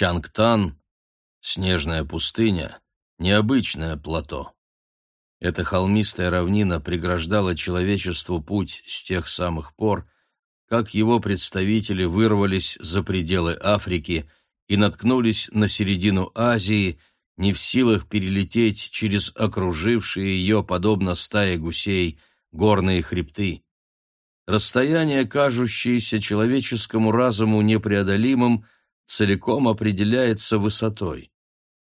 Чангтан — снежная пустыня, необычное плато. Эта холмистая равнина преграждала человечеству путь с тех самых пор, как его представители вырвались за пределы Африки и наткнулись на середину Азии, не в силах перелететь через окружившие ее, подобно стае гусей, горные хребты. Расстояние, кажущееся человеческому разуму непреодолимым, целиком определяется высотой.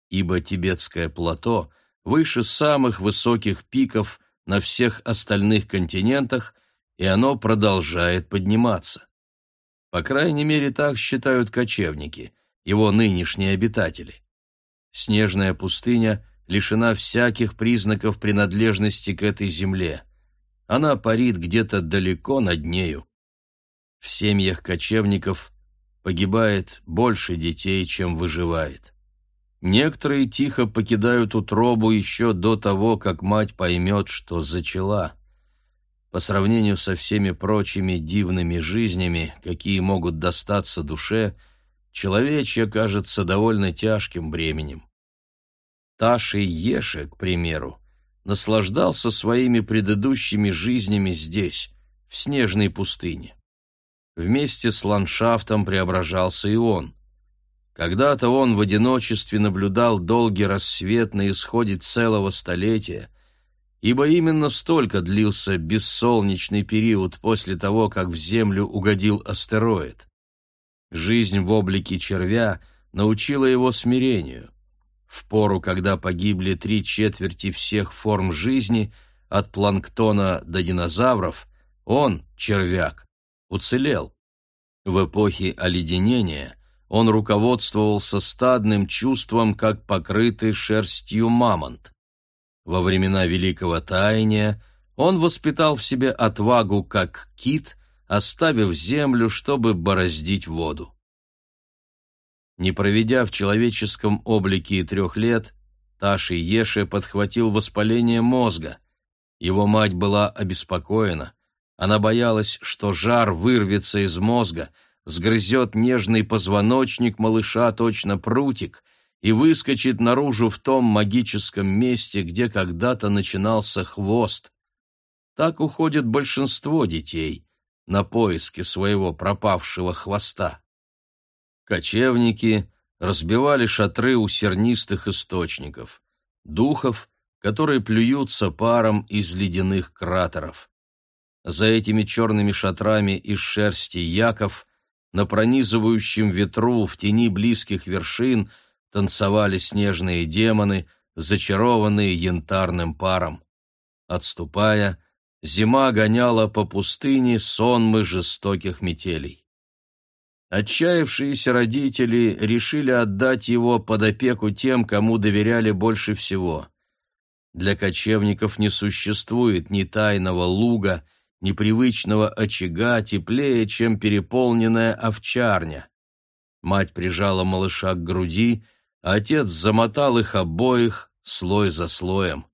Ибо тибетское плато выше самых высоких пиков на всех остальных континентах и оно продолжает подниматься. По крайней мере, так считают кочевники, его нынешние обитатели. Снежная пустыня лишена всяких признаков принадлежности к этой земле. Она парит где-то далеко над нею. В семьях кочевников погибает больше детей, чем выживает. Некоторые тихо покидают утробу еще до того, как мать поймет, что зачала по сравнению со всеми прочими дивными жизнями, какие могут достаться душе, человечья кажется довольно тяжким бременем. Таши Еше, к примеру, наслаждался своими предыдущими жизнями здесь, в снежной пустыне. Вместе с ландшафтом преображался и он. Когда-то он в одиночестве наблюдал долгий рассвет на исходе целого столетия, ибо именно столько длился бессолнечный период после того, как в Землю угодил астероид. Жизнь в облике червя научила его смирению. В пору, когда погибли три четверти всех форм жизни, от планктона до динозавров, он, червяк, уцелел. В эпохе оледенения он руководствовался стадным чувством, как покрытый шерстью мамонт. Во времена Великого Таяния он воспитал в себе отвагу, как кит, оставив землю, чтобы бороздить воду. Не проведя в человеческом облике и трех лет, Таши Еше подхватил воспаление мозга. Его мать была обеспокоена. Она боялась, что жар вырвется из мозга, сгрызет нежный позвоночник малыша точно прутик и выскочит наружу в том магическом месте, где когда-то начинался хвост. Так уходит большинство детей на поиски своего пропавшего хвоста. Кочевники разбивали шатры у сернистых источников, духов, которые плюются паром из ледяных кратеров. За этими черными шатрами из шерсти яков на пронизывающем ветру в тени близких вершин – танцевали снежные демоны, зачарованные янтарным паром. Отступая, зима гоняла по пустыне сонмы жестоких метелей. Отчаявшиеся родители решили отдать его под опеку тем, кому доверяли больше всего. Для кочевников не существует ни тайного луга, ни привычного очага теплее, чем переполненная овчарня. Мать прижала малыша к груди отец замотал их обоих слой за слоем.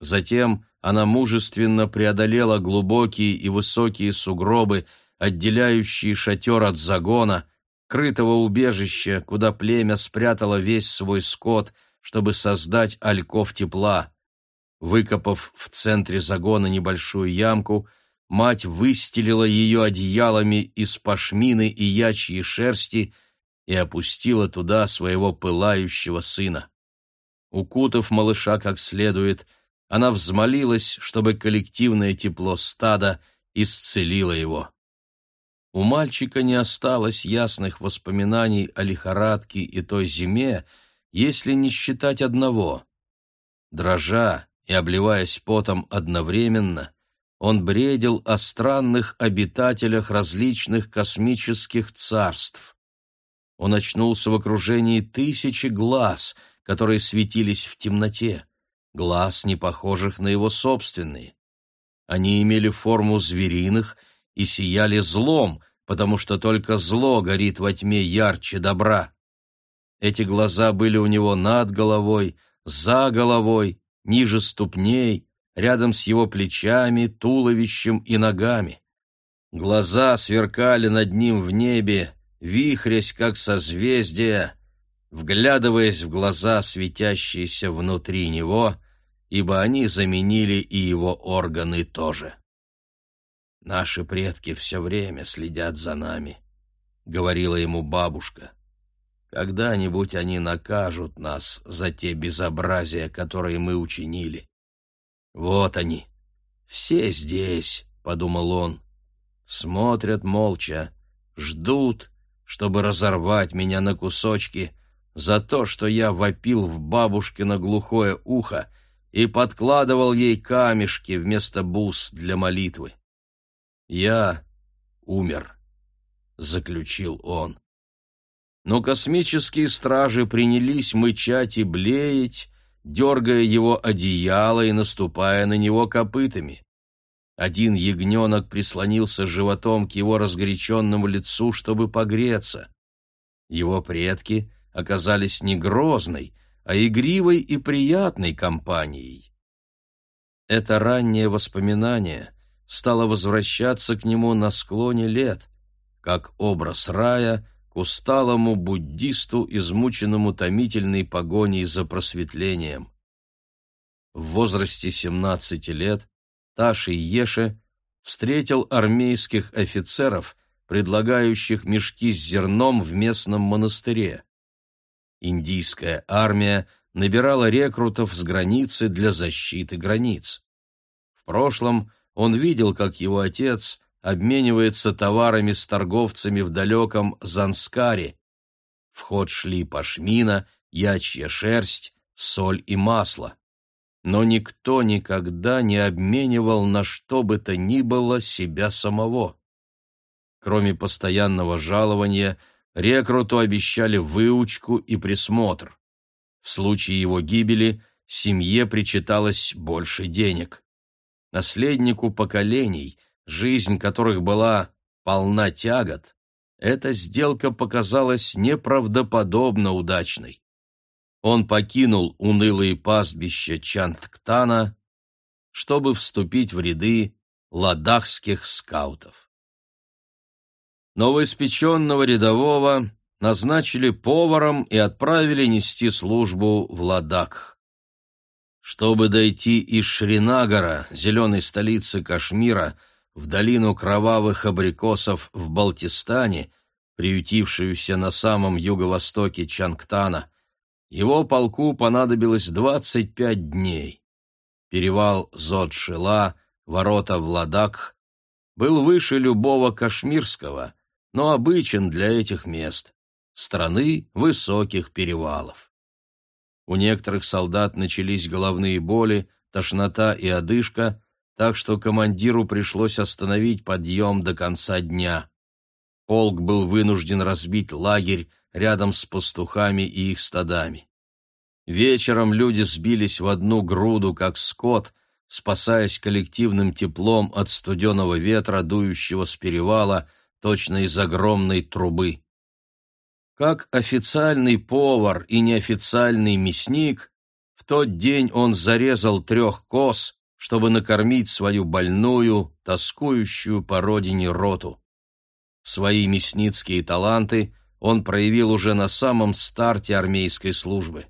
Затем она мужественно преодолела глубокие и высокие сугробы, отделяющие шатер от загона, крытого убежища, куда племя спрятало весь свой скот, чтобы создать альков тепла. Выкопав в центре загона небольшую ямку, мать выстелила ее одеялами из пашмины и ячьей шерсти — и опустила туда своего пылающего сына. Укутав малыша как следует, она взмолилась, чтобы коллективное тепло стада исцелило его. У мальчика не осталось ясных воспоминаний о лихорадке и той зиме, если не считать одного. Дрожа и обливаясь потом одновременно, он бредил о странных обитателях различных космических царств. Он очнулся в окружении тысячи глаз, которые светились в темноте, глаз, не похожих на его собственные. Они имели форму звериных и сияли злом, потому что только зло горит во тьме ярче добра. Эти глаза были у него над головой, за головой, ниже ступней, рядом с его плечами, туловищем и ногами. Глаза сверкали над ним в небе, вихрясь, как созвездия, вглядываясь в глаза, светящиеся внутри него, ибо они заменили и его органы тоже. «Наши предки все время следят за нами», — говорила ему бабушка. «Когда-нибудь они накажут нас за те безобразия, которые мы учинили. Вот они, все здесь», — подумал он, — «смотрят молча, ждут, чтобы разорвать меня на кусочки за то, что я вопил в бабушкино глухое ухо и подкладывал ей камешки вместо бус для молитвы. «Я умер», — заключил он. Но космические стражи принялись мычать и блеять, дергая его одеяло и наступая на него копытами. Один ягненок прислонился животом к его разгоряченному лицу, чтобы погреться. Его предки оказались не грозной, а игривой и приятной компанией. Это раннее воспоминание стало возвращаться к нему на склоне лет, как образ рая усталому буддисту, измученному томительной погоней за просветлением. В возрасте 17 лет Таши Еше встретил армейских офицеров, предлагающих мешки с зерном в местном монастыре. Индийская армия набирала рекрутов с границы для защиты границ. В прошлом он видел, как его отец обменивается товарами с торговцами в далеком Занскаре. В ход шли пашмина, ячья шерсть, соль и масло. Но никто никогда не обменивал на что бы то ни было себя самого. Кроме постоянного жалования, рекруту обещали выучку и присмотр. В случае его гибели семье причиталось больше денег наследнику поколений, жизнь которых была полна тягот, эта сделка показалась неправдоподобно удачной. Он покинул унылые пастбища Чантктана, чтобы вступить в ряды ладахских скаутов. Новоиспеченного рядового назначили поваром и отправили нести службу в Ладакх. Чтобы дойти из Шринагара, зеленой столицы Кашмира, в долину кровавых абрикосов в Балтистане, приютившуюся на самом юго-востоке Чангтана, его полку понадобилось 25 дней. Перевал Зодшила, ворота в Ладакх, был выше любого кашмирского, но обычен для этих мест, страны высоких перевалов. У некоторых солдат начались головные боли, тошнота и одышка, так что командиру пришлось остановить подъем до конца дня. Полк был вынужден разбить лагерь рядом с пастухами и их стадами. Вечером люди сбились в одну груду, как скот, спасаясь коллективным теплом от студеного ветра, дующего с перевала, точно из огромной трубы. Как официальный повар и неофициальный мясник, в тот день он зарезал трех коз, чтобы накормить свою больную, тоскующую по родине роту. Свои мясницкие таланты он проявил уже на самом старте армейской службы.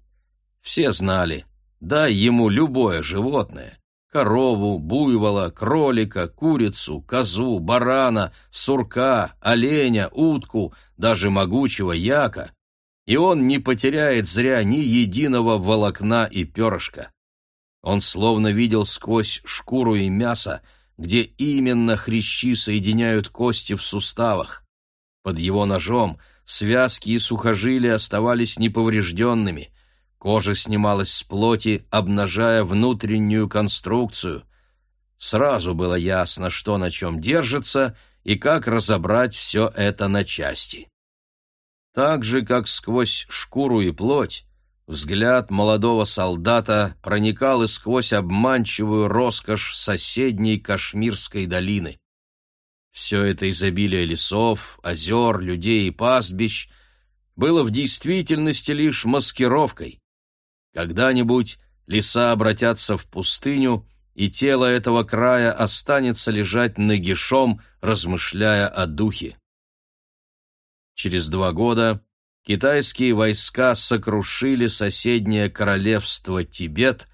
Все знали, дай ему любое животное, корову, буйвола, кролика, курицу, козу, барана, сурка, оленя, утку, даже могучего яка, и он не потеряет зря ни единого волокна и перышка. Он словно видел сквозь шкуру и мясо, где именно хрящи соединяют кости в суставах. Под его ножом связки и сухожилия оставались неповрежденными, Кожа снималась с плоти, обнажая внутреннюю конструкцию. Сразу было ясно, что на чем держится и как разобрать все это на части. Так же, как сквозь шкуру и плоть, взгляд молодого солдата проникал и сквозь обманчивую роскошь соседней Кашмирской долины. Все это изобилие лесов, озер, людей и пастбищ было в действительности лишь маскировкой, когда-нибудь леса обратятся в пустыню, и тело этого края останется лежать нагишом, размышляя о духе. Через два года китайские войска сокрушили соседнее королевство Тибет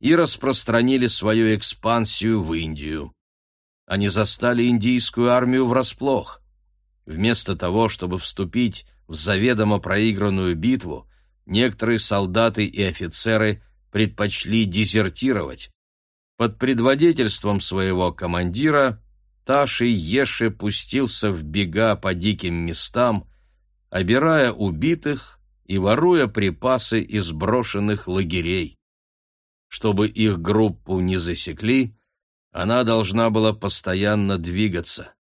и распространили свою экспансию в Индию. Они застали индийскую армию врасплох. Вместо того, чтобы вступить в заведомо проигранную битву, некоторые солдаты и офицеры предпочли дезертировать. Под предводительством своего командира Таши Еши пустился в бега по диким местам, обирая убитых и воруя припасы из брошенных лагерей. Чтобы их группу не засекли, она должна была постоянно двигаться.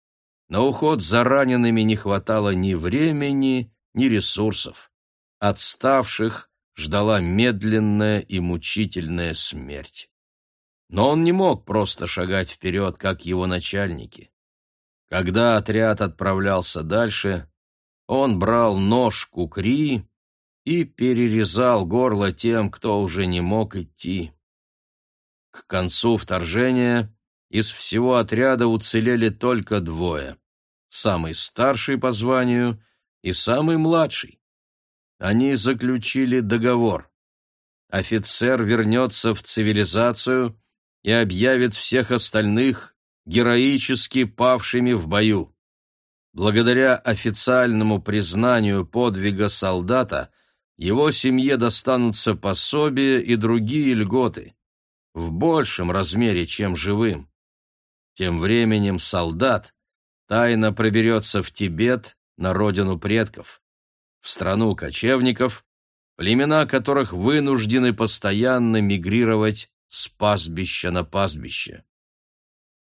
На уход за ранеными не хватало ни времени, ни ресурсов. Отставших ждала медленная и мучительная смерть. Но он не мог просто шагать вперед, как его начальники. Когда отряд отправлялся дальше, он брал нож кукри и перерезал горло тем, кто уже не мог идти. К концу вторжения из всего отряда уцелели только двое. Самый старший по званию и самый младший. Они заключили договор. Офицер вернется в цивилизацию и объявит всех остальных героически павшими в бою. Благодаря официальному признанию подвига солдата его семье достанутся пособия и другие льготы в большем размере, чем живым. Тем временем солдат тайно проберется в Тибет, на родину предков, в страну кочевников, племена которых вынуждены постоянно мигрировать с пастбища на пастбище.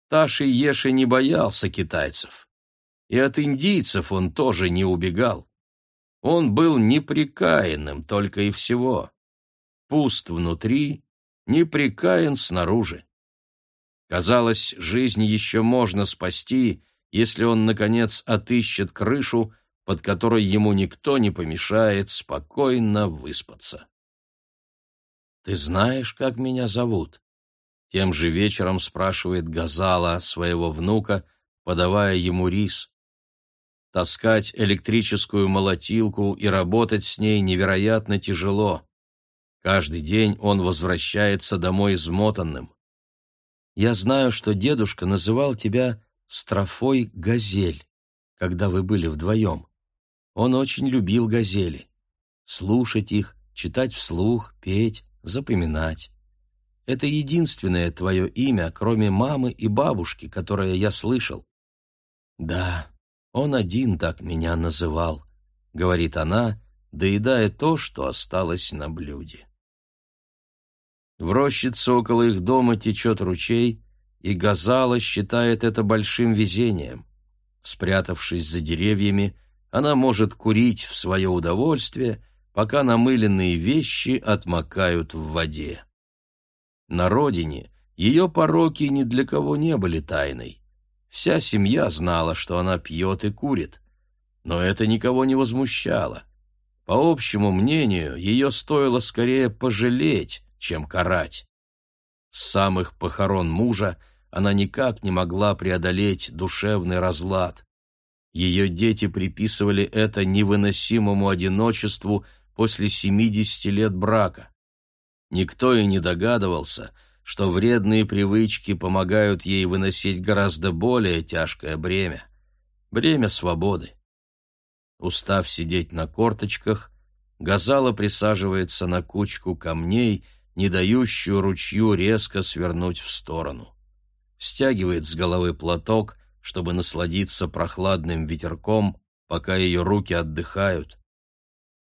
Таши Еши не боялся китайцев. И от индийцев он тоже не убегал. Он был неприкаянным только и всего. Пуст внутри, неприкаян снаружи. Казалось, жизнь еще можно спасти, если он, наконец, отыщет крышу, под которой ему никто не помешает спокойно выспаться. «Ты знаешь, как меня зовут?» Тем же вечером спрашивает Газала своего внука, подавая ему рис. Таскать электрическую молотилку и работать с ней невероятно тяжело. Каждый день он возвращается домой измотанным. Я знаю, что дедушка называл тебя строфой газель, когда вы были вдвоем. Он очень любил газели. Слушать их, читать вслух, петь, запоминать. Это единственное твое имя, кроме мамы и бабушки, которое я слышал. Да, он один так меня называл, говорит она, доедая то, что осталось на блюде. В рощице около их дома течет ручей, и Газала считает это большим везением. Спрятавшись за деревьями, она может курить в свое удовольствие, пока намыленные вещи отмокают в воде. На родине ее пороки ни для кого не были тайной. Вся семья знала, что она пьет и курит. Но это никого не возмущало. По общему мнению, ее стоило скорее пожалеть, чем карать. С самых похорон мужа она никак не могла преодолеть душевный разлад. Ее дети приписывали это невыносимому одиночеству после 70 лет брака. Никто и не догадывался, что вредные привычки помогают ей выносить гораздо более тяжкое бремя — бремя свободы. Устав сидеть на корточках, Газала присаживается на кучку камней не дающую ручью резко свернуть в сторону. Стягивает с головы платок, чтобы насладиться прохладным ветерком, пока ее руки отдыхают.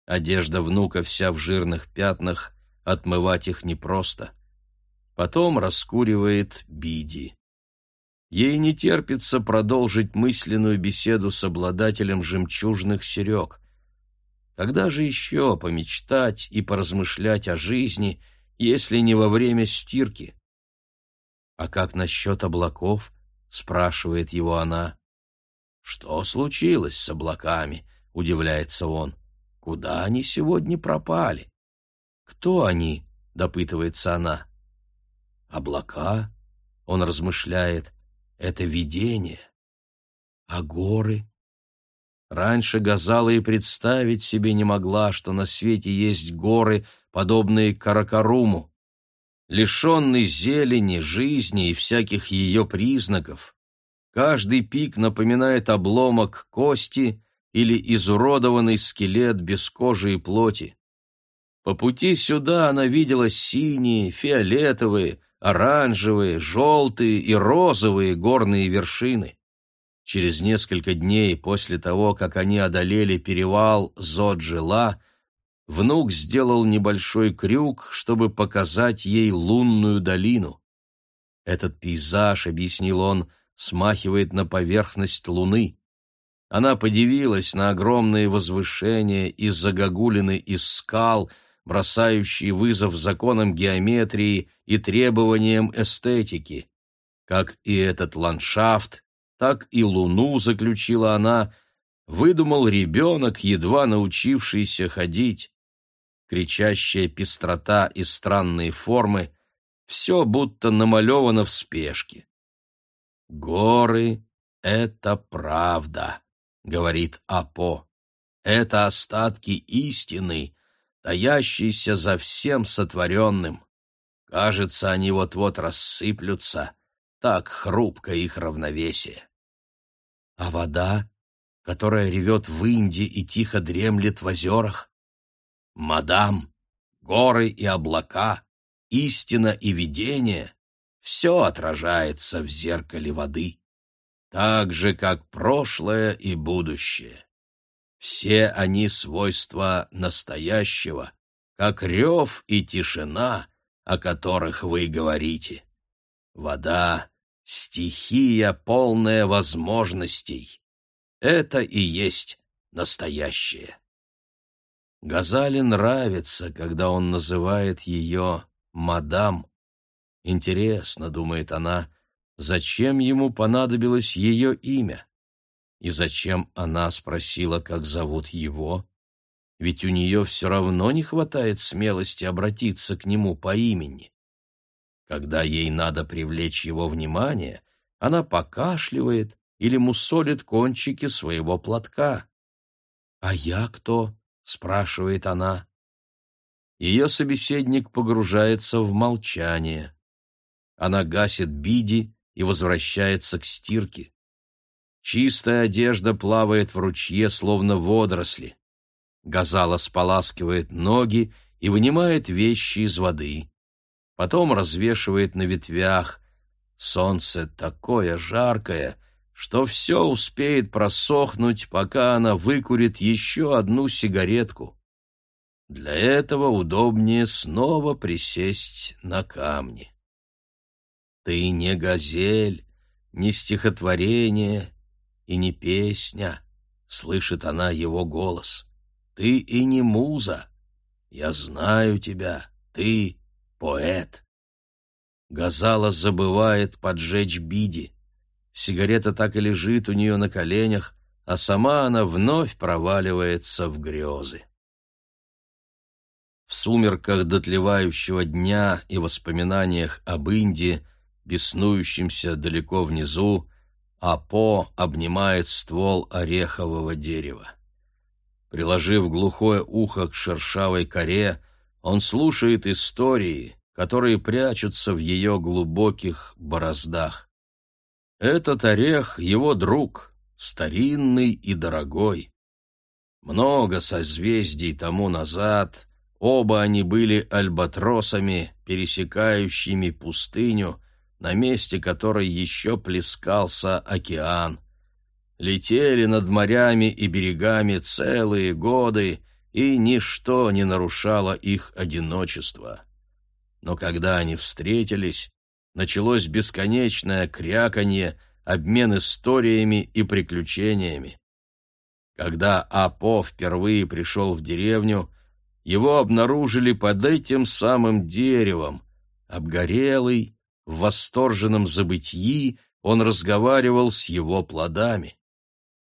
Одежда внука вся в жирных пятнах, отмывать их непросто. Потом раскуривает биди. Ей не терпится продолжить мысленную беседу с обладателем жемчужных серег. Когда же еще помечтать и поразмышлять о жизни — если не во время стирки. «А как насчет облаков?» — спрашивает его она. «Что случилось с облаками?» — удивляется он. «Куда они сегодня пропали?» «Кто они?» — допытывается она. «Облака?» — он размышляет. «Это видение. А горы?» Раньше Газала и представить себе не могла, что на свете есть горы, подобные Каракаруму. Лишенный зелени, жизни и всяких ее признаков, каждый пик напоминает обломок кости или изуродованный скелет без кожи и плоти. По пути сюда она видела синие, фиолетовые, оранжевые, желтые и розовые горные вершины. Через несколько дней после того, как они одолели перевал Зоджила, внук сделал небольшой крюк, чтобы показать ей лунную долину. Этот пейзаж, объяснил он, смахивает на поверхность луны. Она подивилась на огромные возвышения из загогулины из скал, бросающие вызов законам геометрии и требованиям эстетики. Как и этот ландшафт, так и луну, заключила она, выдумал ребенок, едва научившийся ходить. Кричащая пестрота и странные формы — все будто намалевано в спешке. «Горы — это правда», — говорит Апо. «Это остатки истины, таящиеся за всем сотворенным. Кажется, они вот-вот рассыплются, так хрупко их равновесие. А вода, которая ревет в Индии и тихо дремлет в озерах? Мадам, горы и облака, истина и видение — все отражается в зеркале воды, так же, как прошлое и будущее. Все они свойства настоящего, как рев и тишина, о которых вы говорите. Вода стихия, полная возможностей. Это и есть настоящее. Газали нравится, когда он называет ее «мадам». Интересно, думает она, зачем ему понадобилось ее имя? И зачем она спросила, как зовут его? Ведь у нее все равно не хватает смелости обратиться к нему по имени. Когда ей надо привлечь его внимание, она покашливает или мусолит кончики своего платка. «А я кто?» — спрашивает она. Ее собеседник погружается в молчание. Она гасит биди и возвращается к стирке. Чистая одежда плавает в ручье, словно водоросли. Газала споласкивает ноги и вынимает вещи из воды потом развешивает на ветвях. Солнце такое жаркое, что все успеет просохнуть, пока она выкурит еще одну сигаретку. Для этого удобнее снова присесть на камни. Ты не газель, не стихотворение и не песня, слышит она его голос. Ты и не муза. Я знаю тебя. Ты поэт. Газала забывает поджечь биди. Сигарета так и лежит у нее на коленях, а сама она вновь проваливается в грезы. В сумерках дотлевающего дня и воспоминаниях об Индии, беснующемся далеко внизу, Апо обнимает ствол орехового дерева. Приложив глухое ухо к шершавой коре, он слушает истории, которые прячутся в ее глубоких бороздах. Этот орех — его друг, старинный и дорогой. Много созвездий тому назад оба они были альбатросами, пересекающими пустыню, на месте которой еще плескался океан. Летели над морями и берегами целые годы, и ничто не нарушало их одиночество. Но когда они встретились, началось бесконечное кряканье, обмен историями и приключениями. Когда Апо впервые пришел в деревню, его обнаружили под этим самым деревом. Обгорелый, в восторженном забытии, он разговаривал с его плодами.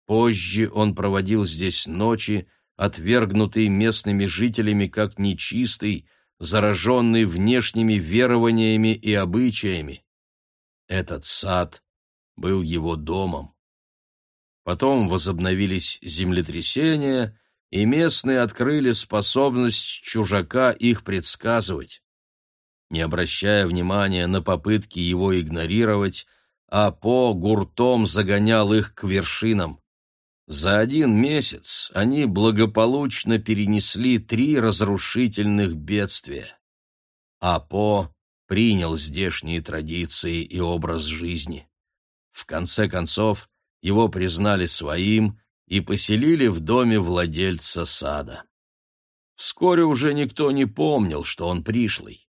Позже он проводил здесь ночи, отвергнутый местными жителями как нечистый, зараженный внешними верованиями и обычаями. Этот сад был его домом. Потом возобновились землетрясения, и местные открыли способность чужака их предсказывать. Не обращая внимания на попытки его игнорировать, Апо гуртом загонял их к вершинам. За один месяц они благополучно перенесли три разрушительных бедствия. Апо принял здешние традиции и образ жизни. В конце концов, его признали своим и поселили в доме владельца сада. Вскоре уже никто не помнил, что он пришлый.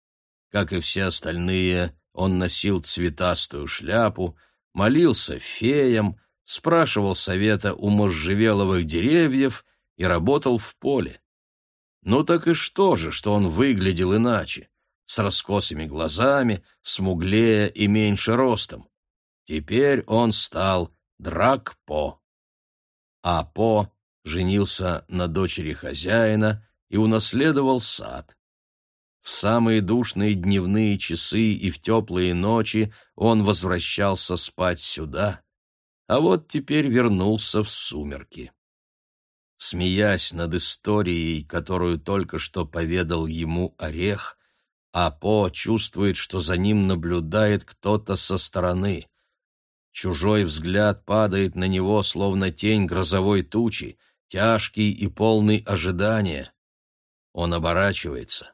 Как и все остальные, он носил цветастую шляпу, молился феям, спрашивал совета у можжевеловых деревьев и работал в поле. Ну так и что же, что он выглядел иначе, с раскосыми глазами, смуглее и меньше ростом. Теперь он стал Драк-По. А По женился на дочери хозяина и унаследовал сад. В самые душные дневные часы и в теплые ночи он возвращался спать сюда, а вот теперь вернулся в сумерки. Смеясь над историей, которую только что поведал ему Орех, Апо чувствует, что за ним наблюдает кто-то со стороны. Чужой взгляд падает на него, словно тень грозовой тучи, тяжкий и полный ожидания. Он оборачивается.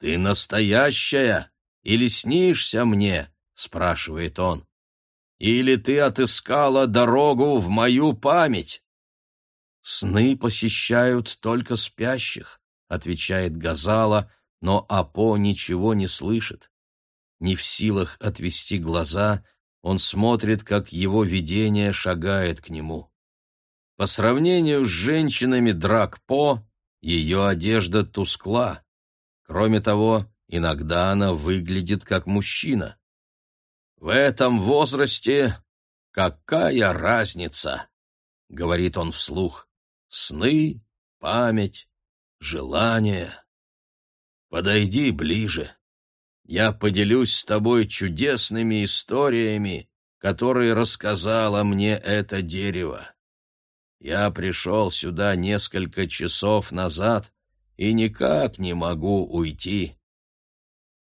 «Ты настоящая или снишься мне?» — спрашивает он. «Или ты отыскала дорогу в мою память?» «Сны посещают только спящих», — отвечает Газала, но Апо ничего не слышит. Не в силах отвести глаза, он смотрит, как его видение шагает к нему. По сравнению с женщинами Драк-По, ее одежда тускла. Кроме того, иногда она выглядит как мужчина. «В этом возрасте какая разница?» — говорит он вслух. «Сны, память, желания. Подойди ближе. Я поделюсь с тобой чудесными историями, которые рассказало мне это дерево. Я пришел сюда несколько часов назад и никак не могу уйти.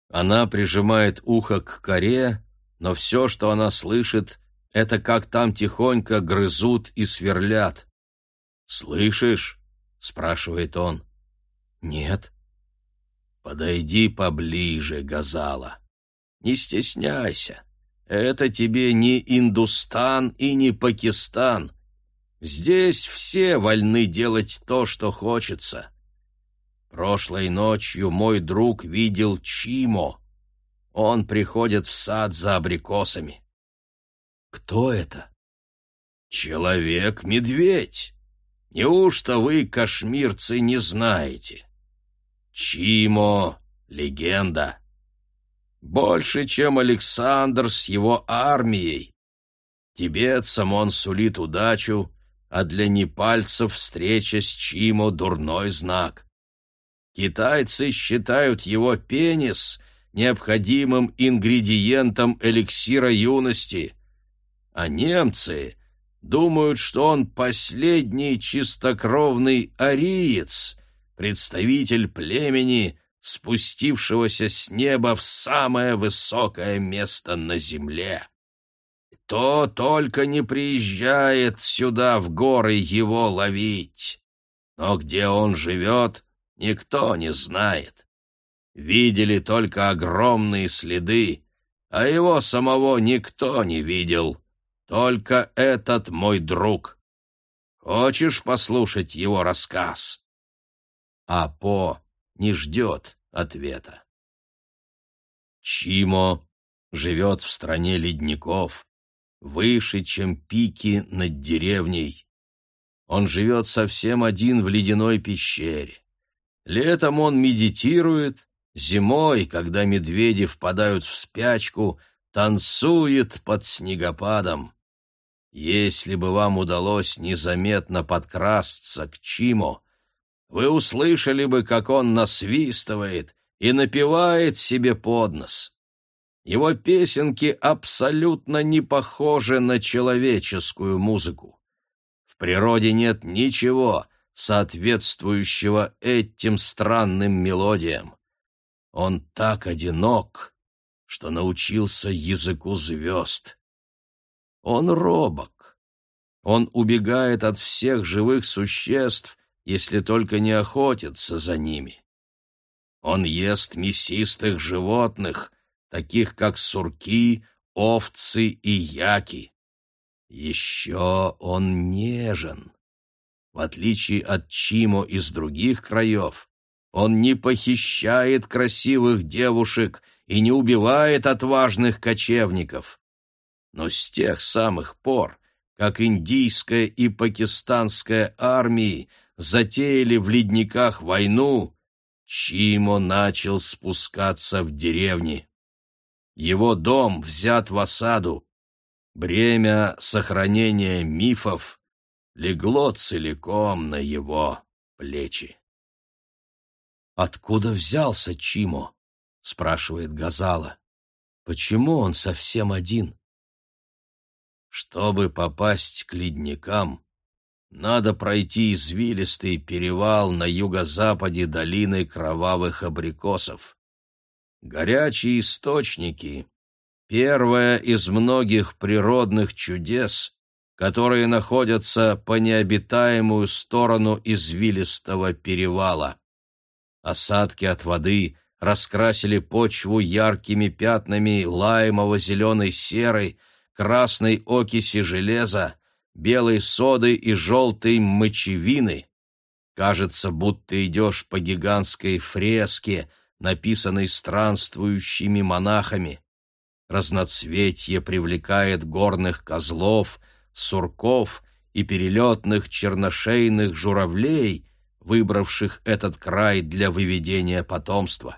Она прижимает ухо к коре, но все, что она слышит, это как там тихонько грызут и сверлят. «Слышишь?» — спрашивает он. «Нет». «Подойди поближе, Газала. Не стесняйся. Это тебе не Индустан и не Пакистан. Здесь все вольны делать то, что хочется. Прошлой ночью мой друг видел Чимо. Он приходит в сад за абрикосами. Кто это? Человек-медведь. Неужто вы, кашмирцы, не знаете? Чимо — легенда. Больше, чем Александр с его армией. Тибетцам он сулит удачу, а для непальцев встреча с Чимо — дурной знак. Китайцы считают его пенис необходимым ингредиентом эликсира юности, а немцы думают, что он последний чистокровный ариец, представитель племени, спустившегося с неба в самое высокое место на земле. Кто только не приезжает сюда в горы его ловить. Но где он живет, никто не знает. Видели только огромные следы, а его самого никто не видел, только этот мой друг. Хочешь послушать его рассказ?» А По не ждет ответа. Чимо живет в стране ледников, выше, чем пики над деревней. Он живет совсем один в ледяной пещере. Летом он медитирует, зимой, когда медведи впадают в спячку, танцует под снегопадом. Если бы вам удалось незаметно подкрасться к Чимо, вы услышали бы, как он насвистывает и напевает себе под нос. Его песенки абсолютно не похожи на человеческую музыку. В природе нет ничего, соответствующего этим странным мелодиям. Он так одинок, что научился языку звезд. Он робок. Он убегает от всех живых существ, если только не охотится за ними. Он ест мясистых животных, таких как сурки, овцы и яки. Еще он нежен. В отличие от Чимо из других краев, он не похищает красивых девушек и не убивает отважных кочевников. Но с тех самых пор, как индийская и пакистанская армии затеяли в ледниках войну, Чимо начал спускаться в деревни. Его дом взят в осаду. Бремя сохранения мифов легло целиком на его плечи. «Откуда взялся Чимо?» — спрашивает Газала. «Почему он совсем один?» Чтобы попасть к ледникам, надо пройти извилистый перевал на юго-западе долины кровавых абрикосов. Горячие источники — первое из многих природных чудес, которые находятся по необитаемую сторону извилистого перевала. Осадки от воды раскрасили почву яркими пятнами лаймово-зеленой серой, красной окиси железа, белой соды и желтой мочевины. Кажется, будто идешь по гигантской фреске, написанной странствующими монахами. Разноцветье привлекает горных козлов, сурков и перелетных черношейных журавлей, выбравших этот край для выведения потомства.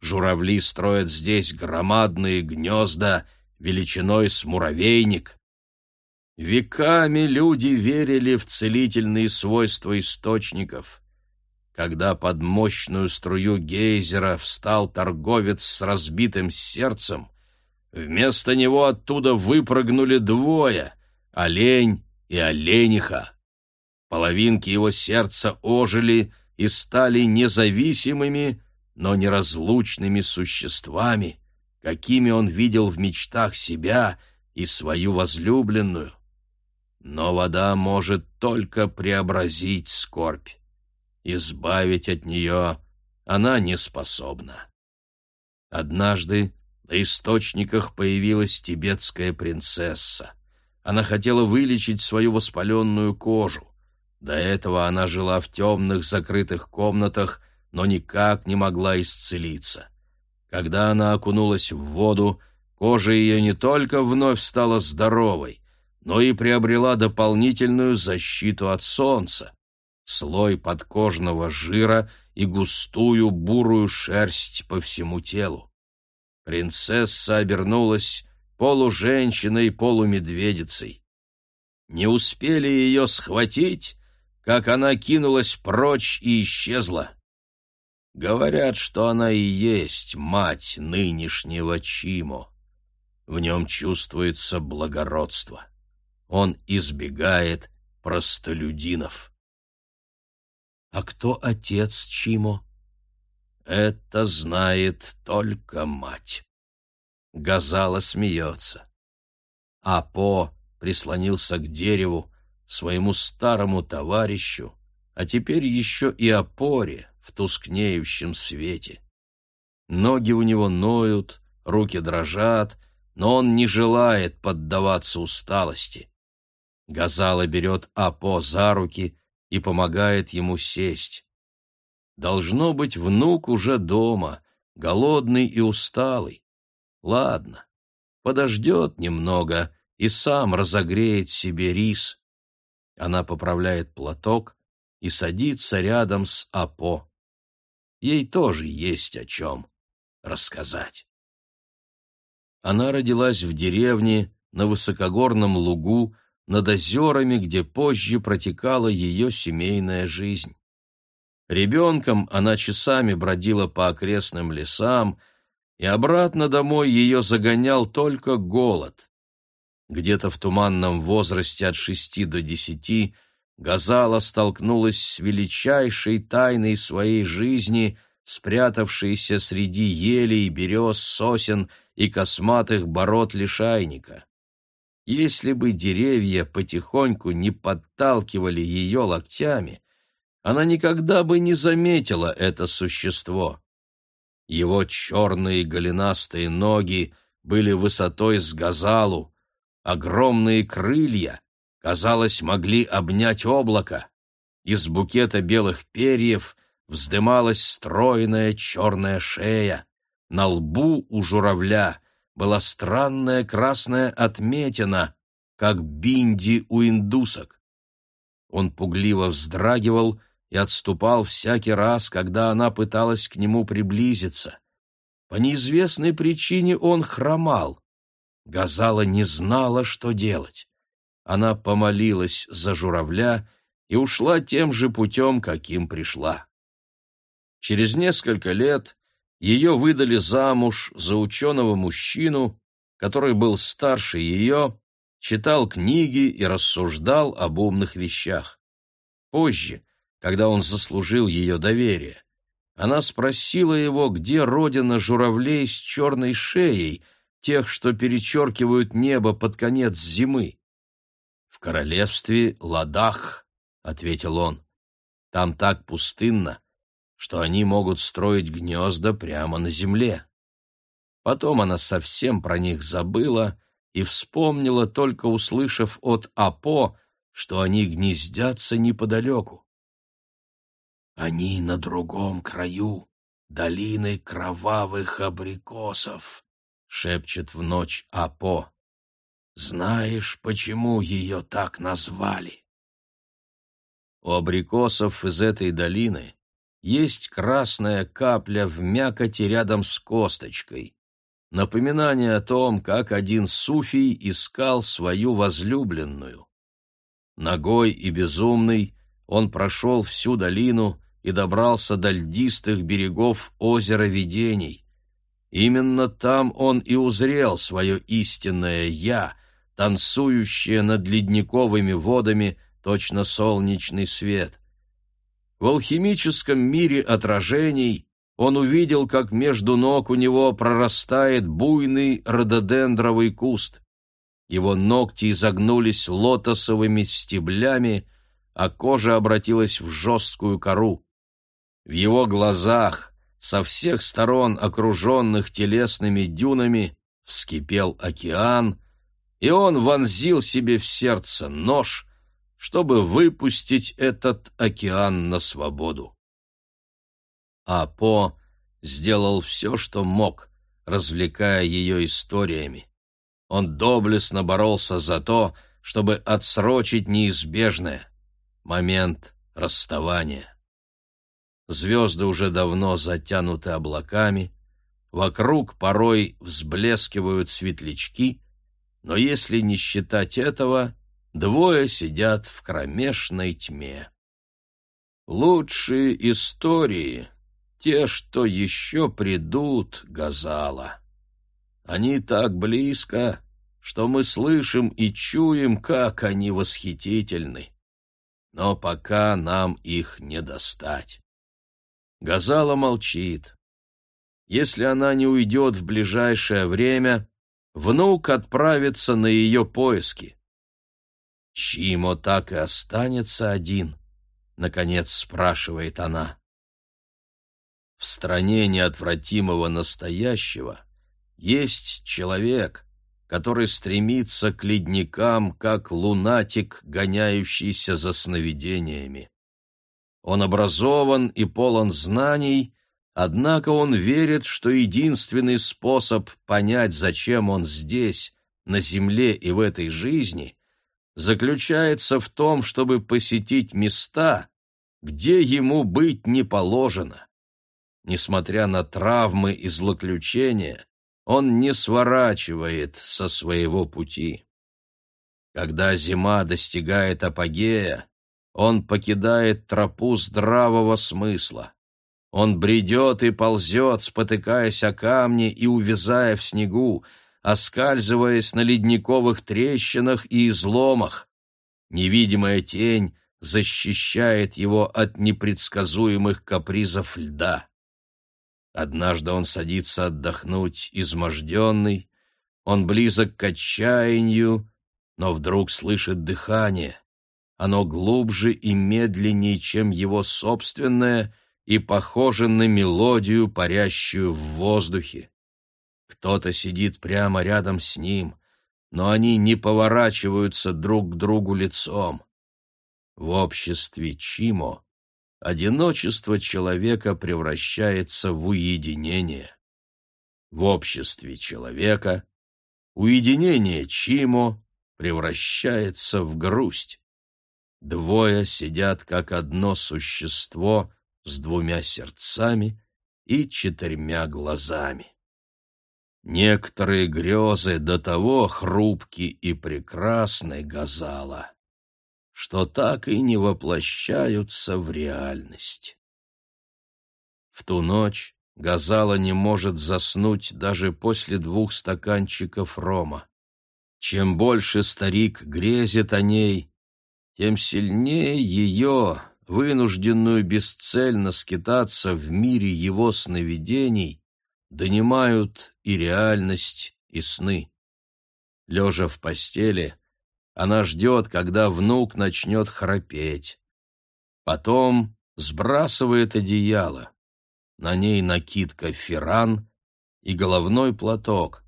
Журавли строят здесь громадные гнезда величиной с муравейник. Веками люди верили в целительные свойства источников. Когда под мощную струю гейзера встал торговец с разбитым сердцем, вместо него оттуда выпрыгнули двое — олень и олениха. Половинки его сердца ожили и стали независимыми, но неразлучными существами, какими он видел в мечтах себя и свою возлюбленную. Но вода может только преобразить скорбь. Избавить от нее она не способна. Однажды на источниках появилась тибетская принцесса. Она хотела вылечить свою воспаленную кожу. До этого она жила в темных закрытых комнатах, но никак не могла исцелиться. Когда она окунулась в воду, кожа ее не только вновь стала здоровой, но и приобрела дополнительную защиту от солнца, слой подкожного жира и густую бурую шерсть по всему телу. Принцесса обернулась полуженщиной, полумедведицей. Не успели ее схватить, как она кинулась прочь и исчезла. Говорят, что она и есть мать нынешнего Чимо. В нем чувствуется благородство он избегает простолюдинов. А кто отец Чимо? Это знает только мать. Газала смеется. А По прислонился к дереву, своему старому товарищу, а теперь еще и опоре в тускнеющем свете. Ноги у него ноют, руки дрожат, но он не желает поддаваться усталости. Газала берет Апо за руки и помогает ему сесть. Должно быть, внук уже дома, голодный и усталый. Ладно, подождет немного и сам разогреет себе рис. Она поправляет платок и садится рядом с Апо. Ей тоже есть о чем рассказать. Она родилась в деревне на высокогорном лугу, над озерами, где позже протекала ее семейная жизнь. Ребенком она часами бродила по окрестным лесам, и обратно домой ее загонял только голод. Где-то в туманном возрасте от шести до десяти Газала столкнулась с величайшей тайной своей жизни, спрятавшейся среди елей, берез, сосен и косматых бород лишайника. Если бы деревья потихоньку не подталкивали ее локтями, она никогда бы не заметила это существо. Его черные голенастые ноги были высотой с газалу, огромные крылья, казалось, могли обнять облако. Из букета белых перьев вздымалась стройная черная шея. На лбу у журавля была странная красная отметина, как бинди у индусок. Он пугливо вздрагивал и отступал всякий раз, когда она пыталась к нему приблизиться. По неизвестной причине он хромал. Газала не знала, что делать. Она помолилась за журавля и ушла тем же путем, каким пришла. Через несколько лет ее выдали замуж за ученого мужчину, который был старше ее, читал книги и рассуждал об умных вещах. Позже, когда он заслужил ее доверие, она спросила его, где родина журавлей с черной шеей, тех, что перечеркивают небо под конец зимы. «В королевстве Ладах», — ответил он, — «там так пустынно, что они могут строить гнезда прямо на земле. Потом она совсем про них забыла и вспомнила, только услышав от Апо, что они гнездятся неподалеку. «Они на другом краю долины кровавых абрикосов», — шепчет в ночь Апо. «Знаешь, почему ее так назвали?» У абрикосов из этой долины есть красная капля в мякоти рядом с косточкой. Напоминание о том, как один суфий искал свою возлюбленную. Ногой и безумный он прошел всю долину и добрался до льдистых берегов озера Видений. Именно там он и узрел свое истинное «я», танцующее над ледниковыми водами точно солнечный свет — в алхимическом мире отражений он увидел, как между ног у него прорастает буйный рододендровый куст. Его ногти изогнулись лотосовыми стеблями, а кожа обратилась в жесткую кору. В его глазах, со всех сторон окруженных телесными дюнами, вскипел океан, и он вонзил себе в сердце нож, чтобы выпустить этот океан на свободу. А По сделал все, что мог, развлекая ее историями. Он доблестно боролся за то, чтобы отсрочить неизбежное — момент расставания. Звезды уже давно затянуты облаками, вокруг порой взблескивают светлячки, но если не считать этого, Двое сидят в кромешной тьме. Лучшие истории — те, что еще придут, Газала. Они так близко, что мы слышим и чуем, как они восхитительны. Но пока нам их не достать. Газала молчит. Если она не уйдет в ближайшее время, внук отправится на ее поиски. Чимо так и останется один? Наконец спрашивает она. В стране неотвратимого настоящего есть человек, который стремится к ледникам, как лунатик, гоняющийся за сновидениями. Он образован и полон знаний, однако он верит, что единственный способ понять, зачем он здесь, на земле и в этой жизни, заключается в том, чтобы посетить места, где ему быть не положено. Несмотря на травмы и злоключения, он не сворачивает со своего пути. Когда зима достигает апогея, он покидает тропу здравого смысла. Он бредет и ползет, спотыкаясь о камни и увязая в снегу, оскальзываясь на ледниковых трещинах и изломах. Невидимая тень защищает его от непредсказуемых капризов льда. Однажды он садится отдохнуть, изможденный, он близок к отчаянию, но вдруг слышит дыхание. Оно глубже и медленнее, чем его собственное, и похоже на мелодию, парящую в воздухе. Кто-то сидит прямо рядом с ним, но они не поворачиваются друг к другу лицом. В обществе Чимо одиночество человека превращается в уединение. В обществе человека уединение Чимо превращается в грусть. Двое сидят как одно существо с двумя сердцами и четырьмя глазами. Некоторые грезы до того хрупки и прекрасны, Газала, что так и не воплощаются в реальность. В ту ночь Газала не может заснуть даже после двух стаканчиков рома. Чем больше старик грезит о ней, тем сильнее ее, вынужденную бесцельно скитаться в мире его сновидений, донимают и реальность, и сны. Лежа в постели, она ждет, когда внук начнет храпеть. Потом сбрасывает одеяло. На ней накидка фиран и головной платок.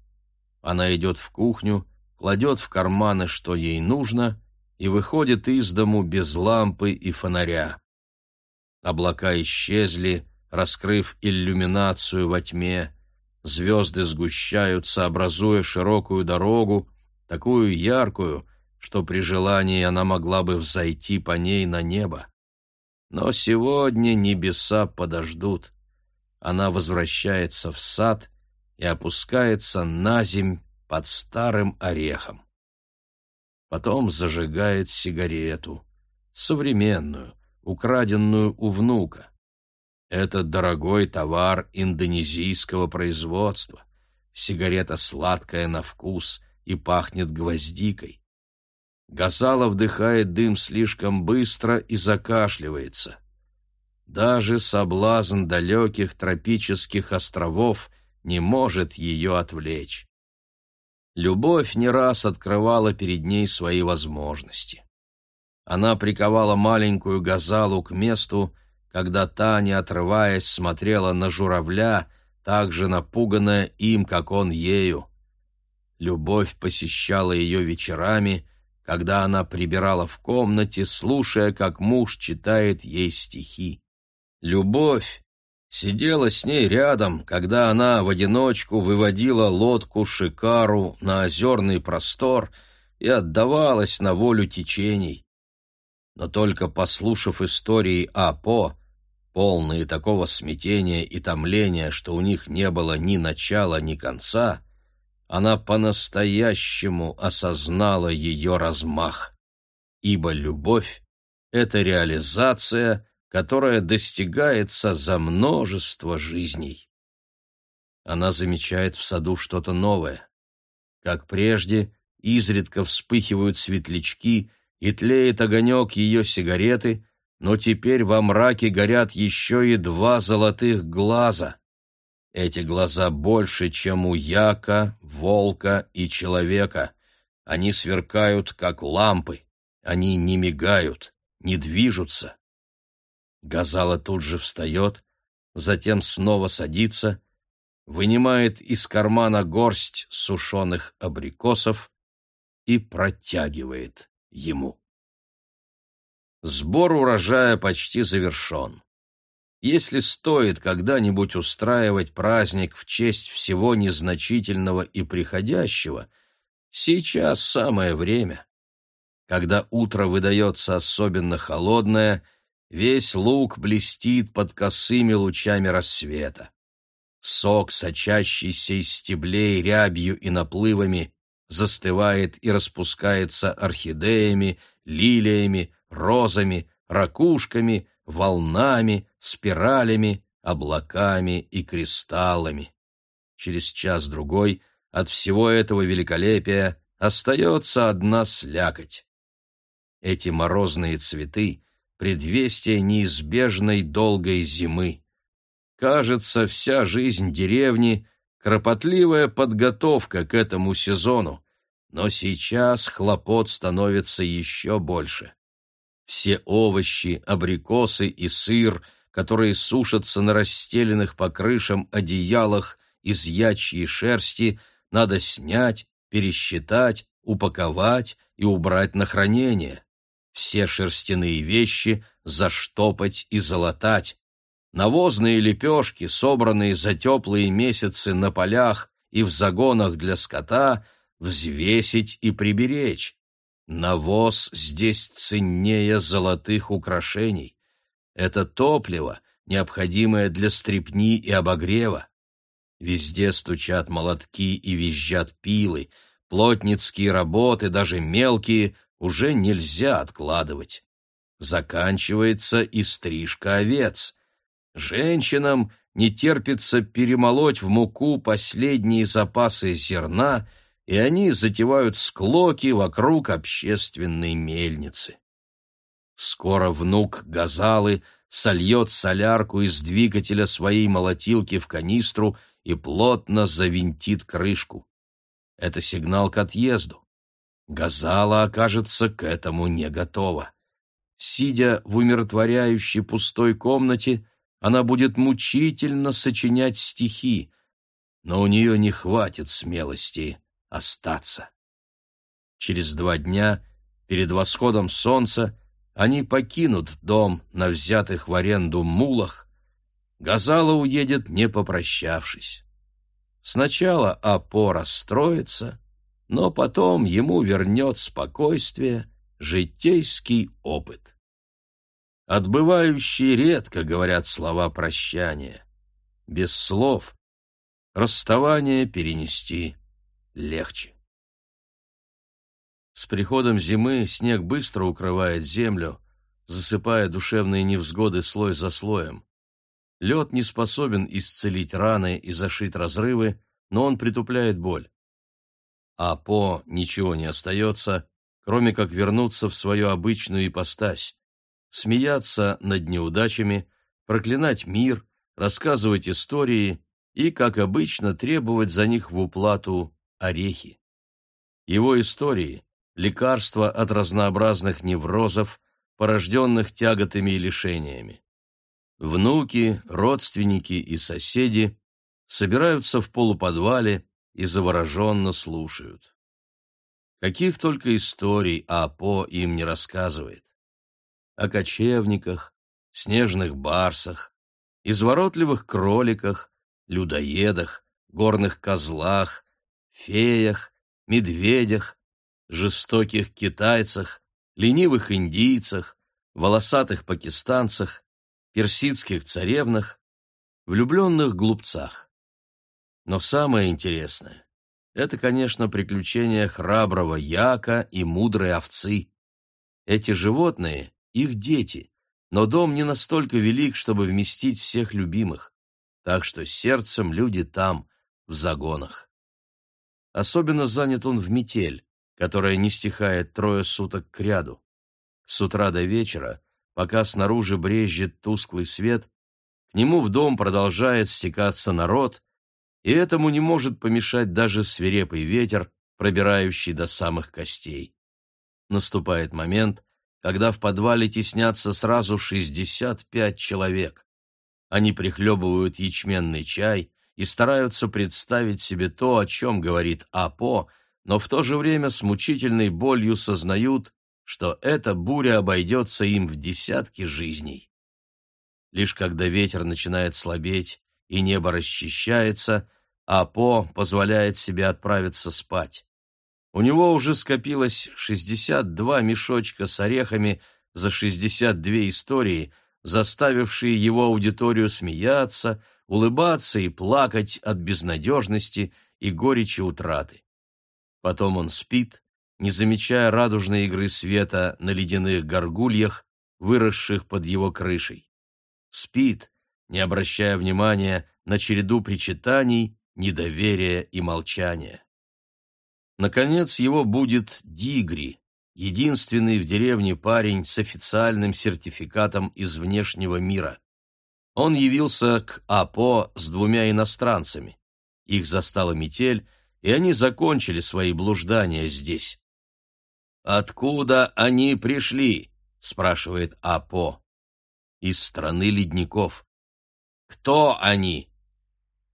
Она идет в кухню, кладет в карманы, что ей нужно, и выходит из дому без лампы и фонаря. Облака исчезли, раскрыв иллюминацию во тьме, звезды сгущаются, образуя широкую дорогу, такую яркую, что при желании она могла бы взойти по ней на небо. Но сегодня небеса подождут. Она возвращается в сад и опускается на земь под старым орехом. Потом зажигает сигарету, современную, украденную у внука. Это дорогой товар индонезийского производства. Сигарета сладкая на вкус и пахнет гвоздикой. Газала вдыхает дым слишком быстро и закашливается. Даже соблазн далеких тропических островов не может ее отвлечь. Любовь не раз открывала перед ней свои возможности. Она приковала маленькую газалу к месту, когда та, не отрываясь, смотрела на журавля, так же напуганная им, как он ею. Любовь посещала ее вечерами, когда она прибирала в комнате, слушая, как муж читает ей стихи. Любовь сидела с ней рядом, когда она в одиночку выводила лодку Шикару на озерный простор и отдавалась на волю течений. Но только послушав истории Апо, полные такого смятения и томления, что у них не было ни начала, ни конца, она по-настоящему осознала ее размах. Ибо любовь — это реализация, которая достигается за множество жизней. Она замечает в саду что-то новое. Как прежде, изредка вспыхивают светлячки, и тлеет огонек ее сигареты, но теперь во мраке горят еще и два золотых глаза. Эти глаза больше, чем у яка, волка и человека. Они сверкают, как лампы. Они не мигают, не движутся. Газала тут же встает, затем снова садится, вынимает из кармана горсть сушеных абрикосов и протягивает ему. Сбор урожая почти завершен. Если стоит когда-нибудь устраивать праздник в честь всего незначительного и приходящего, сейчас самое время. Когда утро выдается особенно холодное, весь луг блестит под косыми лучами рассвета. Сок, сочащийся из стеблей рябью и наплывами, застывает и распускается орхидеями, лилиями, розами, ракушками, волнами, спиралями, облаками и кристаллами. Через час-другой от всего этого великолепия остается одна слякоть. Эти морозные цветы — предвестие неизбежной долгой зимы. Кажется, вся жизнь деревни — кропотливая подготовка к этому сезону, но сейчас хлопот становится еще больше. Все овощи, абрикосы и сыр, которые сушатся на расстеленных по крышам одеялах из ячьей шерсти, надо снять, пересчитать, упаковать и убрать на хранение. Все шерстяные вещи заштопать и залатать. Навозные лепешки, собранные за теплые месяцы на полях и в загонах для скота, взвесить и приберечь. Навоз здесь ценнее золотых украшений. Это топливо, необходимое для стрепни и обогрева. Везде стучат молотки и визжат пилы, плотницкие работы, даже мелкие, уже нельзя откладывать. Заканчивается и стрижка овец. Женщинам не терпится перемолоть в муку последние запасы зерна, и они затевают склоки вокруг общественной мельницы. Скоро внук Газалы сольет солярку из двигателя своей молотилки в канистру и плотно завинтит крышку. Это сигнал к отъезду. Газала окажется к этому не готова. Сидя в умиротворяющей пустой комнате, она будет мучительно сочинять стихи, но у нее не хватит смелости остаться. Через два дня, перед восходом солнца, они покинут дом на взятых в аренду мулах, Газала уедет, не попрощавшись. Сначала Апо расстроится, но потом ему вернет спокойствие, житейский опыт. Отбывающие редко говорят слова прощания. Без слов расставание перенести легче. С приходом зимы снег быстро укрывает землю, засыпая душевные невзгоды слой за слоем. Лед не способен исцелить раны и зашить разрывы, но он притупляет боль. А по ничего не остается, кроме как вернуться в свою обычную ипостась, смеяться над неудачами, проклинать мир, рассказывать истории и, как обычно, требовать за них в уплату орехи. Его истории – лекарства от разнообразных неврозов, порожденных тяготами и лишениями. Внуки, родственники и соседи собираются в полуподвале и завороженно слушают. Каких только историй Апо им не рассказывает. О кочевниках, снежных барсах, изворотливых кроликах, людоедах, горных козлах, феях, медведях, жестоких китайцах, ленивых индийцах, волосатых пакистанцах, персидских царевнах, влюбленных глупцах. Но самое интересное — это, конечно, приключения храброго яка и мудрой овцы. Эти животные — их дети, но дом не настолько велик, чтобы вместить всех любимых, так что сердцем люди там, в загонах. Особенно занят он в метель, которая не стихает трое суток кряду. С утра до вечера Пока снаружи брезжит тусклый свет, к нему в дом продолжает стекаться народ, и этому не может помешать даже свирепый ветер, пробирающий до самых костей. Наступает момент, когда в подвале теснятся сразу 65 человек. Они прихлебывают ячменный чай и стараются представить себе то, о чем говорит Апо, но в то же время с мучительной болью сознают, что эта буря обойдется им в десятки жизней. Лишь когда ветер начинает слабеть и небо расчищается, Апо позволяет себе отправиться спать. У него уже скопилось 62 мешочка с орехами за 62 истории, заставившие его аудиторию смеяться, улыбаться и плакать от безнадежности и горечи утраты. Потом он спит, не замечая радужной игры света на ледяных горгульях, выросших под его крышей. Спит, не обращая внимания на череду причитаний, недоверия и молчания. Наконец его будет Дигри, единственный в деревне парень с официальным сертификатом из внешнего мира. Он явился к АПО с двумя иностранцами. Их застала метель, и они закончили свои блуждания здесь. «Откуда они пришли?» — спрашивает Апо. «Из страны ледников». «Кто они?»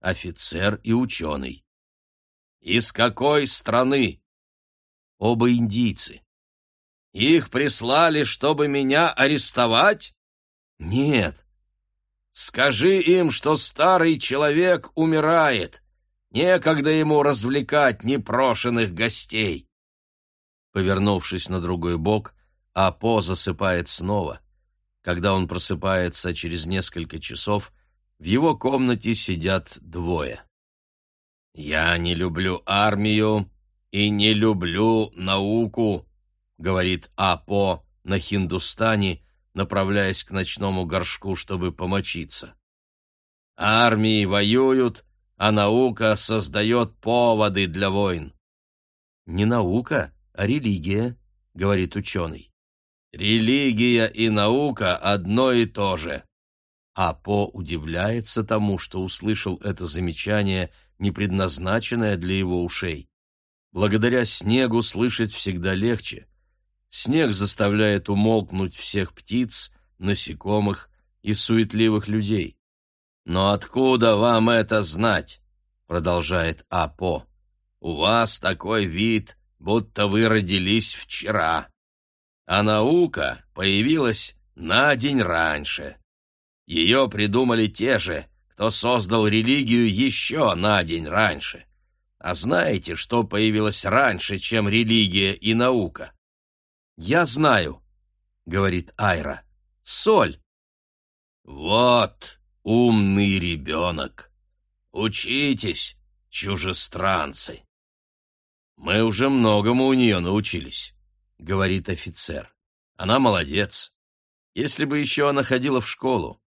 «Офицер и ученый». «Из какой страны?» «Оба индийцы». «Их прислали, чтобы меня арестовать?» «Нет». «Скажи им, что старый человек умирает. Некогда ему развлекать непрошенных гостей». Повернувшись на другой бок, Апо засыпает снова. Когда он просыпается через несколько часов, в его комнате сидят двое. «Я не люблю армию и не люблю науку», — говорит Апо на хиндустане, направляясь к ночному горшку, чтобы помочиться. «Армии воюют, а наука создает поводы для войн». «Не наука, а религия», — говорит ученый. Религия и наука одно и то же. А По удивляется тому, что услышал это замечание, не предназначенное для его ушей. Благодаря снегу слышать всегда легче. Снег заставляет умолкнуть всех птиц, насекомых и суетливых людей. «Но откуда вам это знать?» — продолжает Апо. «У вас такой вид, будто вы родились вчера» а наука появилась на день раньше. Ее придумали те же, кто создал религию еще на день раньше. А знаете, что появилось раньше, чем религия и наука? «Я знаю», — говорит Айра, — «соль». «Вот умный ребенок. Учитесь, чужестранцы». Мы уже многому у нее научились. — говорит офицер. «Она молодец. Если бы еще она ходила в школу.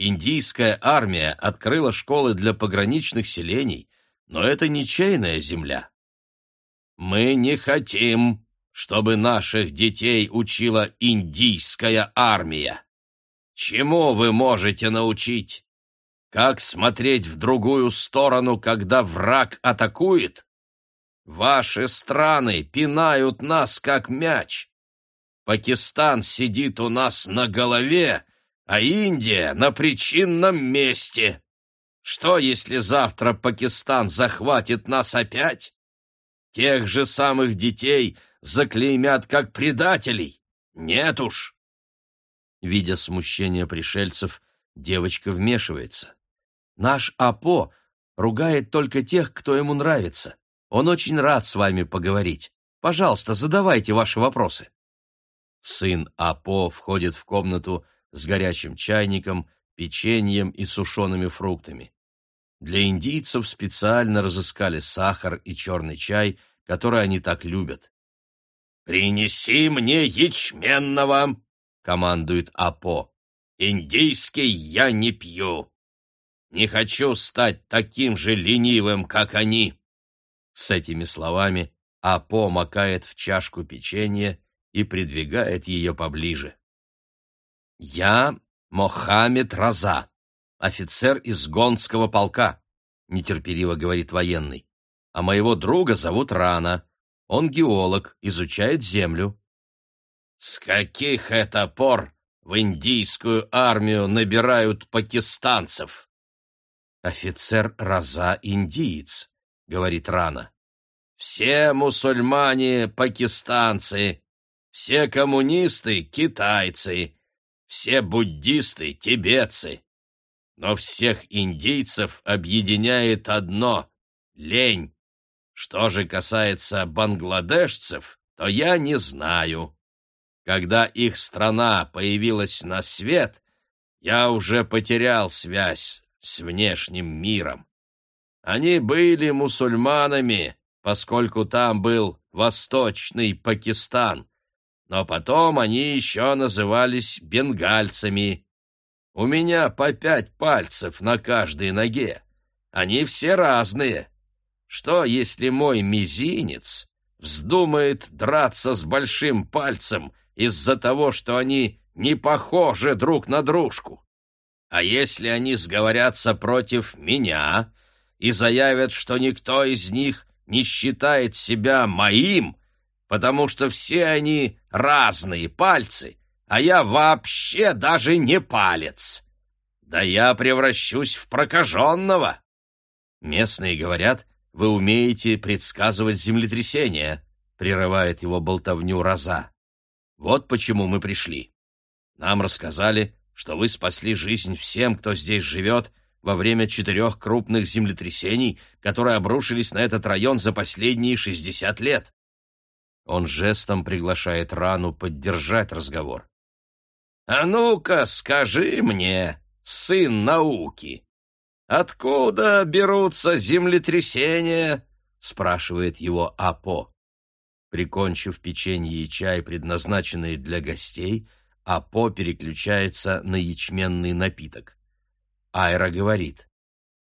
Индийская армия открыла школы для пограничных селений, но это ничейная земля. Мы не хотим, чтобы наших детей учила индийская армия. Чему вы можете научить? Как смотреть в другую сторону, когда враг атакует? Ваши страны пинают нас, как мяч. Пакистан сидит у нас на голове, а Индия на причинном месте. Что, если завтра Пакистан захватит нас опять? Тех же самых детей заклеймят как предателей. Нет уж. Видя смущение пришельцев, девочка вмешивается. Наш Апо ругает только тех, кто ему нравится. Он очень рад с вами поговорить. Пожалуйста, задавайте ваши вопросы». Сын Апо входит в комнату с горячим чайником, печеньем и сушеными фруктами. Для индийцев специально разыскали сахар и черный чай, который они так любят. «Принеси мне ячменного!» — командует Апо. «Индийский я не пью. Не хочу стать таким же ленивым, как они». С этими словами Апо макает в чашку печенье и придвигает ее поближе. «Я Мохаммед Раза, офицер из Гонского полка», — нетерпеливо говорит военный. «А моего друга зовут Рана. Он геолог, изучает землю». «С каких это пор в индийскую армию набирают пакистанцев?» «Офицер Раза индиец», — говорит Рана. «Все мусульмане — пакистанцы, все коммунисты — китайцы, все буддисты — тибетцы. Но всех индийцев объединяет одно — лень. Что же касается бангладешцев, то я не знаю. Когда их страна появилась на свет, я уже потерял связь с внешним миром. Они были мусульманами, поскольку там был Восточный Пакистан, но потом они еще назывались бенгальцами. У меня по пять пальцев на каждой ноге. Они все разные. Что, если мой мизинец вздумает драться с большим пальцем из-за того, что они не похожи друг на дружку? А если они сговорятся против меня и заявят, что никто из них не считает себя моим, потому что все они разные пальцы, а я вообще даже не палец. Да я превращусь в прокаженного. Местные говорят, вы умеете предсказывать землетрясения, прерывает его болтовню Роза. Вот почему мы пришли. Нам рассказали, что вы спасли жизнь всем, кто здесь живет, во время четырех крупных землетрясений, которые обрушились на этот район за последние шестьдесят лет. Он жестом приглашает Рану поддержать разговор. «А ну-ка, скажи мне, сын науки, откуда берутся землетрясения?» — спрашивает его Апо. Прикончив печенье и чай, предназначенные для гостей, Апо переключается на ячменный напиток. Айра говорит,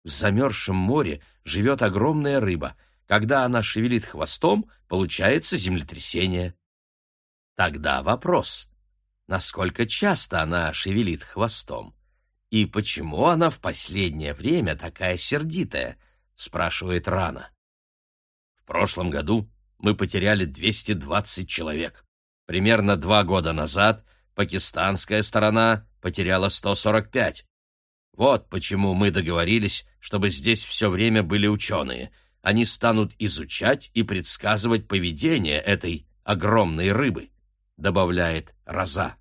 «В замерзшем море живет огромная рыба. Когда она шевелит хвостом, получается землетрясение». Тогда вопрос — насколько часто она шевелит хвостом. «И почему она в последнее время такая сердитая?» — спрашивает Рана. «В прошлом году мы потеряли 220 человек. Примерно два года назад пакистанская сторона потеряла 145. Вот почему мы договорились, чтобы здесь все время были ученые. Они станут изучать и предсказывать поведение этой огромной рыбы», — добавляет Роза.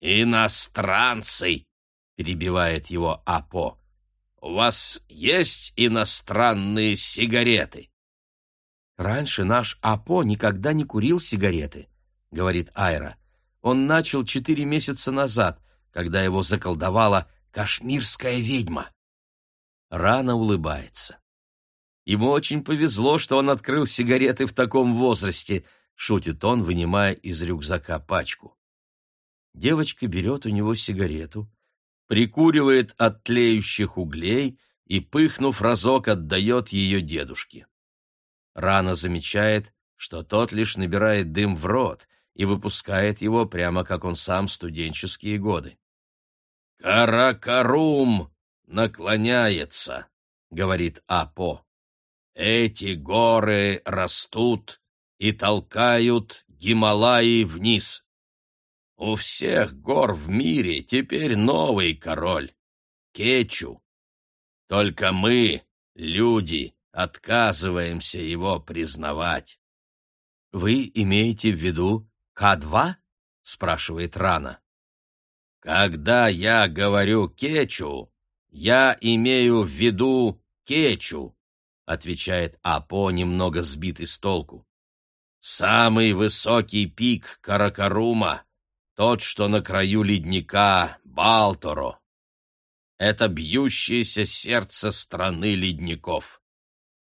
«Иностранцы!» — перебивает его Апо. «У вас есть иностранные сигареты?» «Раньше наш Апо никогда не курил сигареты», — говорит Айра. «Он начал четыре месяца назад, когда его заколдовала кашмирская ведьма». Рано улыбается. Ему очень повезло, что он открыл сигареты в таком возрасте, шутит он, вынимая из рюкзака пачку. Девочка берет у него сигарету, прикуривает от тлеющих углей и, пыхнув разок, отдает ее дедушке. Рано замечает, что тот лишь набирает дым в рот и выпускает его прямо как он сам студенческие годы. «Каракарум наклоняется», — говорит Апо. «Эти горы растут и толкают Гималаи вниз. У всех гор в мире теперь новый король — Кечу. Только мы, люди, отказываемся его признавать. — Вы имеете в виду К2? — спрашивает Рана. — Когда я говорю Кечу, я имею в виду Кечу, — отвечает Апо, немного сбитый с толку. Самый высокий пик Каракарума тот, что на краю ледника, Балторо. Это бьющееся сердце страны ледников.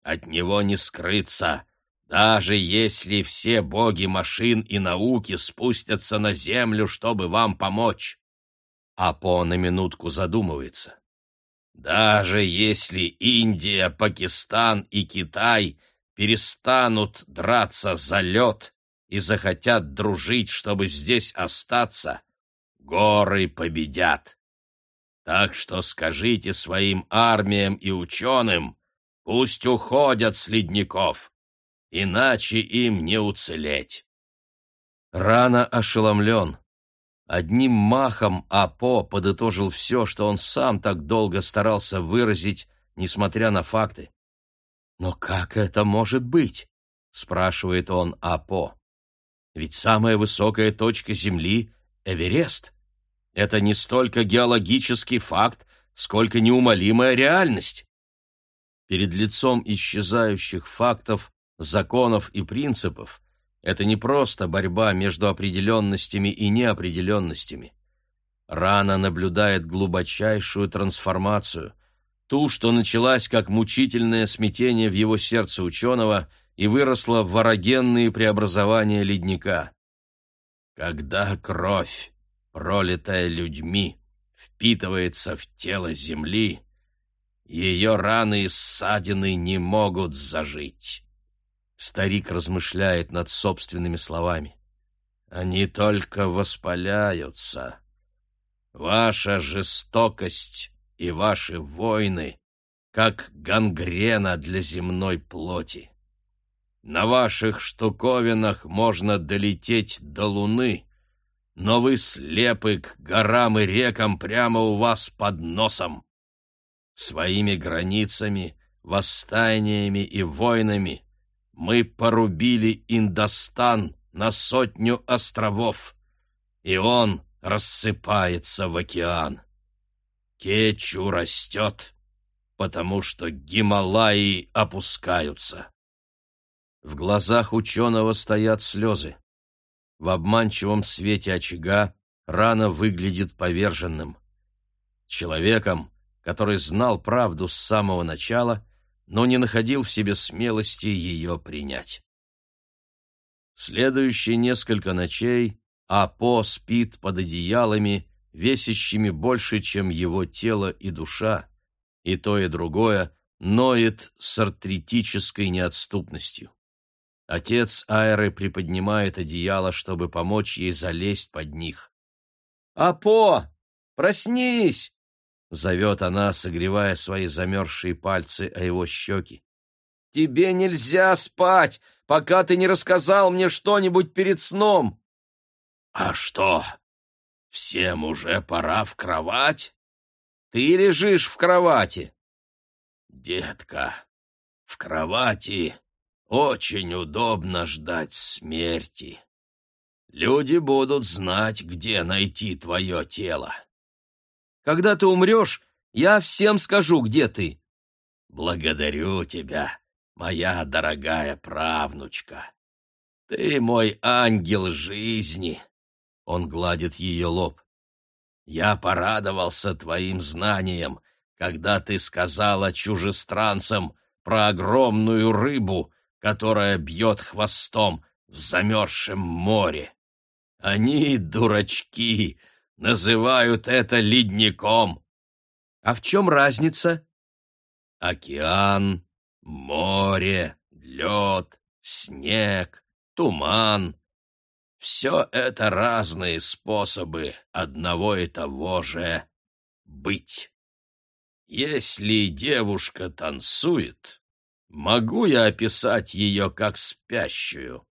От него не скрыться, даже если все боги машин и науки спустятся на землю, чтобы вам помочь. Апо на минутку задумывается. Даже если Индия, Пакистан и Китай перестанут драться за лед, и захотят дружить, чтобы здесь остаться, горы победят. Так что скажите своим армиям и ученым, пусть уходят с ледников, иначе им не уцелеть. Рано ошеломлен. Одним махом Апо подытожил все, что он сам так долго старался выразить, несмотря на факты. «Но как это может быть?» — спрашивает он Апо. Ведь самая высокая точка Земли — Эверест. Это не столько геологический факт, сколько неумолимая реальность. Перед лицом исчезающих фактов, законов и принципов это не просто борьба между определенностями и неопределенностями. Рана наблюдает глубочайшую трансформацию, ту, что началась как мучительное смятение в его сердце ученого — и выросла в орогенные преобразования ледника. Когда кровь, пролитая людьми, впитывается в тело земли, ее раны и ссадины не могут зажить. Старик размышляет над собственными словами. Они только воспаляются. Ваша жестокость и ваши войны как гангрена для земной плоти. На ваших штуковинах можно долететь до луны, но вы слепы к горам и рекам прямо у вас под носом. Своими границами, восстаниями и войнами мы порубили Индостан на сотню островов, и он рассыпается в океан. Кечу растет, потому что Гималаи опускаются. В глазах ученого стоят слезы. В обманчивом свете очага рана выглядит поверженным. Человеком, который знал правду с самого начала, но не находил в себе смелости ее принять. Следующие несколько ночей Апо спит под одеялами, весящими больше, чем его тело и душа, и то, и другое ноет с артритической неотступностью. Отец Айры приподнимает одеяло, чтобы помочь ей залезть под них. «Апо, проснись!» — зовет она, согревая свои замерзшие пальцы о его щеки. «Тебе нельзя спать, пока ты не рассказал мне что-нибудь перед сном!» «А что, всем уже пора в кровать?» Ты лежишь в кровати. Детка, в кровати очень удобно ждать смерти. Люди будут знать, где найти твое тело. Когда ты умрешь, я всем скажу, где ты. Благодарю тебя, моя дорогая правнучка. Ты мой ангел жизни. Он гладит ее лоб. Я порадовался твоим знаниям, когда ты сказала чужестранцам про огромную рыбу, которая бьет хвостом в замерзшем море. Они, дурачки, называют это ледником. А в чем разница? Океан, море, лед, снег, туман все это разные способы одного и того же быть. Если девушка танцует, могу я описать ее как спящую?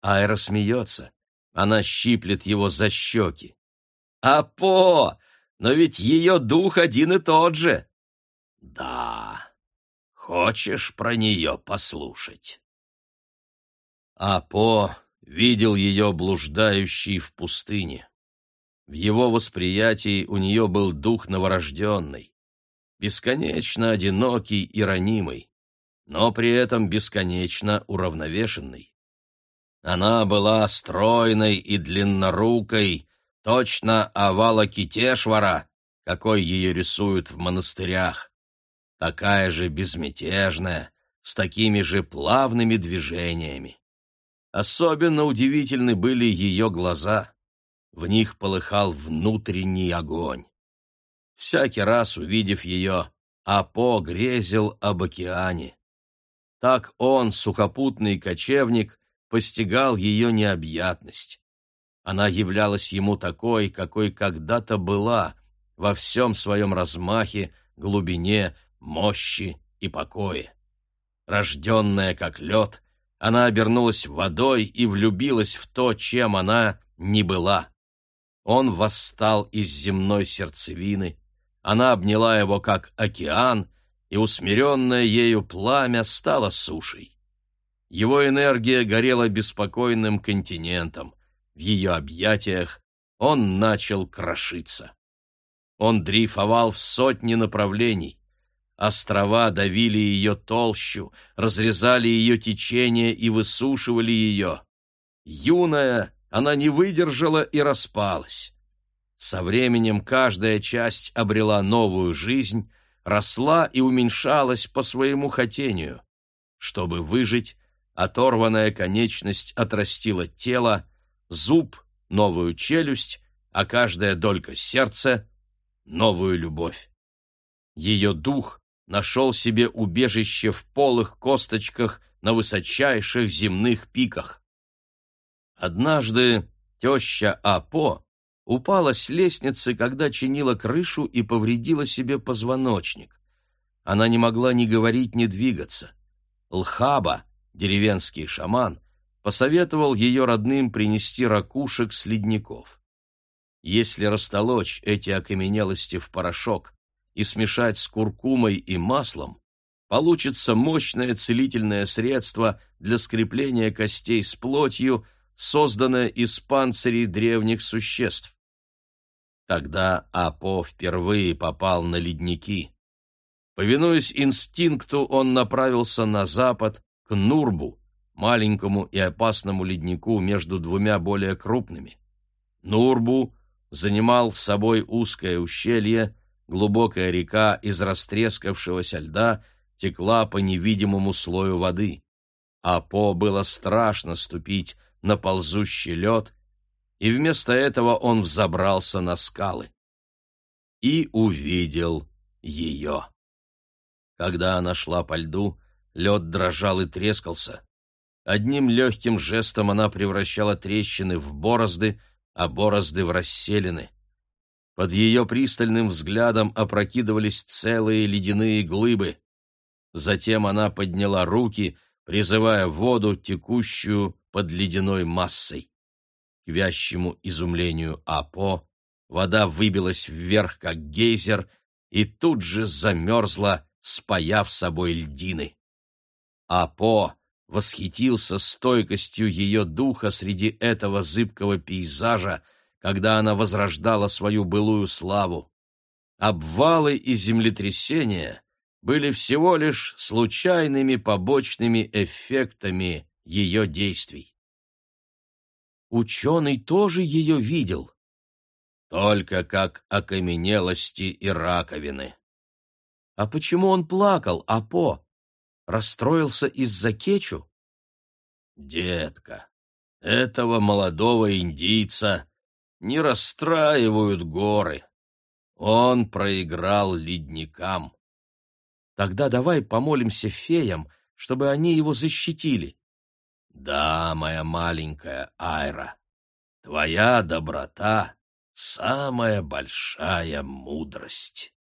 Айра смеется. Она щиплет его за щеки. «Апо! Но ведь ее дух один и тот же!» «Да. Хочешь про нее послушать?» Апо видел ее блуждающей в пустыне. В его восприятии у нее был дух новорожденный, бесконечно одинокий и ранимый, но при этом бесконечно уравновешенный. Она была стройной и длиннорукой, точно овала Китешвара, какой ее рисуют в монастырях, такая же безмятежная, с такими же плавными движениями. Особенно удивительны были ее глаза. В них полыхал внутренний огонь. Всякий раз, увидев ее, Апо грезил об океане. Так он, сухопутный кочевник, постигал ее необъятность. Она являлась ему такой, какой когда-то была, во всем своем размахе, глубине, мощи и покое. Рожденная как лед, она обернулась водой и влюбилась в то, чем она не была. Он восстал из земной сердцевины, она обняла его как океан, и усмиренное ею пламя стало сушей. Его энергия горела беспокойным континентом. В ее объятиях он начал крошиться. Он дрейфовал в сотни направлений. Острова давили ее толщу, разрезали ее течение и высушивали ее. Юная, она не выдержала и распалась. Со временем каждая часть обрела новую жизнь, росла и уменьшалась по своему хотению. Чтобы выжить, оторванная конечность отрастила тело, зуб — новую челюсть, а каждая долька сердца новую любовь. Ее дух нашел себе убежище в полых косточках на высочайших земных пиках. Однажды теща Апо упала с лестницы, когда чинила крышу и повредила себе позвоночник. Она не могла ни говорить, ни двигаться. Лхаба, деревенский шаман, посоветовал ее родным принести ракушек с ледников. Если растолочь эти окаменелости в порошок и смешать с куркумой и маслом, получится мощное целительное средство для скрепления костей с плотью, созданное из панцирей древних существ. Тогда Апо впервые попал на ледники. Повинуясь инстинкту, он направился на запад, к Нурбу, маленькому и опасному леднику между двумя более крупными. Нурбу занимал с собой узкое ущелье, глубокая река из растрескавшегося льда текла по невидимому слою воды. А По было страшно ступить на ползущий лед, и вместо этого он взобрался на скалы. И увидел ее. Когда она шла по льду, лед дрожал и трескался. Одним легким жестом она превращала трещины в борозды, а борозды в расселины. Под ее пристальным взглядом опрокидывались целые ледяные глыбы. Затем она подняла руки, призывая воду, текущую под ледяной массой. К вящему изумлению Апо вода выбилась вверх, как гейзер, и тут же замерзла, спаяв собой льдины. Апо восхитился стойкостью ее духа среди этого зыбкого пейзажа, когда она возрождала свою былую славу. Обвалы и землетрясения были всего лишь случайными побочными эффектами ее действий. Ученый тоже ее видел. Только как окаменелости и раковины. А почему он плакал, Апо? Расстроился из-за Кечу? Детка, этого молодого индийца не расстраивают горы. Он проиграл ледникам. Тогда давай помолимся феям, чтобы они его защитили. Да, моя маленькая Айра, твоя доброта — самая большая мудрость.